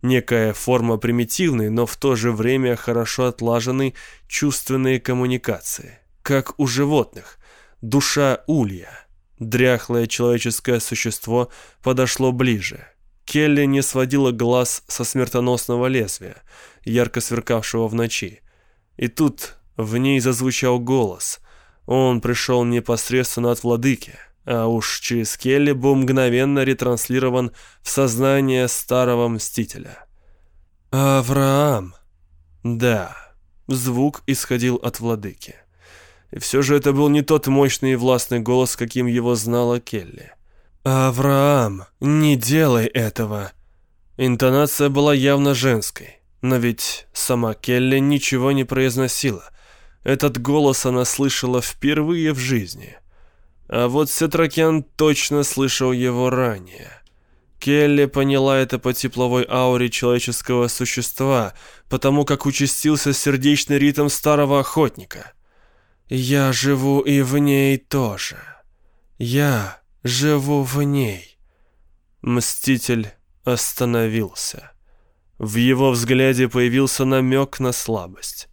Некая форма примитивной, но в то же время хорошо отлаженной чувственной коммуникации. Как у животных. Душа улья. Дряхлое человеческое существо подошло ближе. Келли не сводила глаз со смертоносного лезвия, ярко сверкавшего в ночи. И тут в ней зазвучал голос. Он пришел непосредственно от владыки а уж через Келли был мгновенно ретранслирован в сознание старого мстителя. «Авраам!» Да, звук исходил от владыки. И все же это был не тот мощный и властный голос, каким его знала Келли. «Авраам, не делай этого!» Интонация была явно женской, но ведь сама Келли ничего не произносила. Этот голос она слышала впервые в жизни – а вот Сетракян точно слышал его ранее. Келли поняла это по тепловой ауре человеческого существа, потому как участился сердечный ритм старого охотника. «Я живу и в ней тоже. Я живу в ней». Мститель остановился. В его взгляде появился намек на слабость.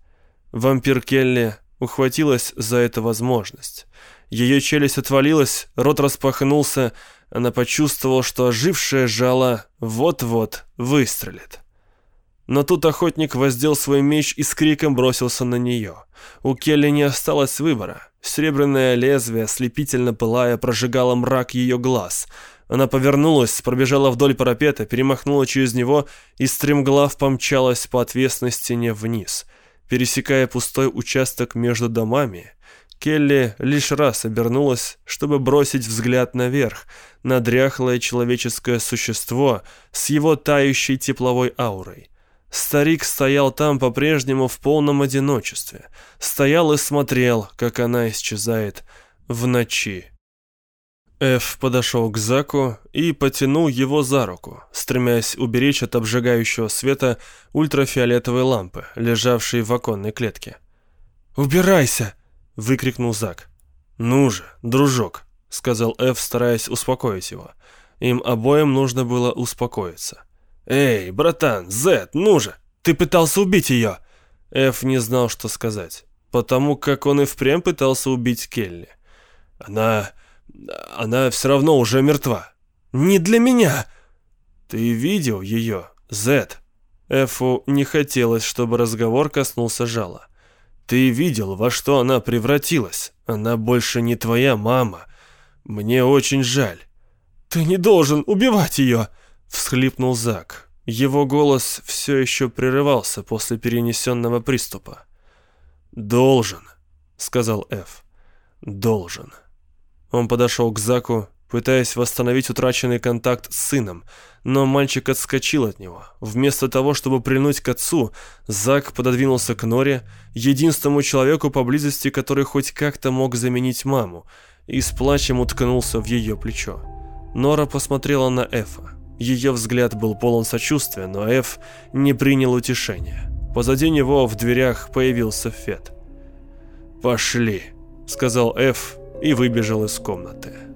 Вампир Келли ухватилась за эту возможность. Ее челюсть отвалилась, рот распахнулся, она почувствовала, что ожившее жало вот-вот выстрелит. Но тут охотник воздел свой меч и с криком бросился на нее. У Келли не осталось выбора. Серебряное лезвие, слепительно пылая, прожигало мрак ее глаз. Она повернулась, пробежала вдоль парапета, перемахнула через него и стремглав помчалась по отвесной стене вниз. Пересекая пустой участок между домами, Келли лишь раз обернулась, чтобы бросить взгляд наверх, на дряхлое человеческое существо с его тающей тепловой аурой. Старик стоял там по-прежнему в полном одиночестве. Стоял и смотрел, как она исчезает в ночи. Эф подошел к Заку и потянул его за руку, стремясь уберечь от обжигающего света ультрафиолетовой лампы, лежавшей в оконной клетке. «Убирайся!» — выкрикнул Зак. «Ну же, дружок», — сказал Эф, стараясь успокоить его. Им обоим нужно было успокоиться. «Эй, братан, Зет, ну же! Ты пытался убить ее!» Эф не знал, что сказать, потому как он и впрямь пытался убить Келли. «Она... она все равно уже мертва». «Не для меня!» «Ты видел ее, Зет?» Эфу не хотелось, чтобы разговор коснулся жала. Ты видел, во что она превратилась. Она больше не твоя мама. Мне очень жаль. Ты не должен убивать ее, всхлипнул Зак. Его голос все еще прерывался после перенесенного приступа. «Должен», — сказал Эф. «Должен». Он подошел к Заку пытаясь восстановить утраченный контакт с сыном, но мальчик отскочил от него. Вместо того, чтобы прильнуть к отцу, Зак пододвинулся к Норе, единственному человеку поблизости, который хоть как-то мог заменить маму, и с плачем уткнулся в ее плечо. Нора посмотрела на Эфа. Ее взгляд был полон сочувствия, но Эф не принял утешения. Позади него в дверях появился Фет. «Пошли», — сказал Эф и выбежал из комнаты.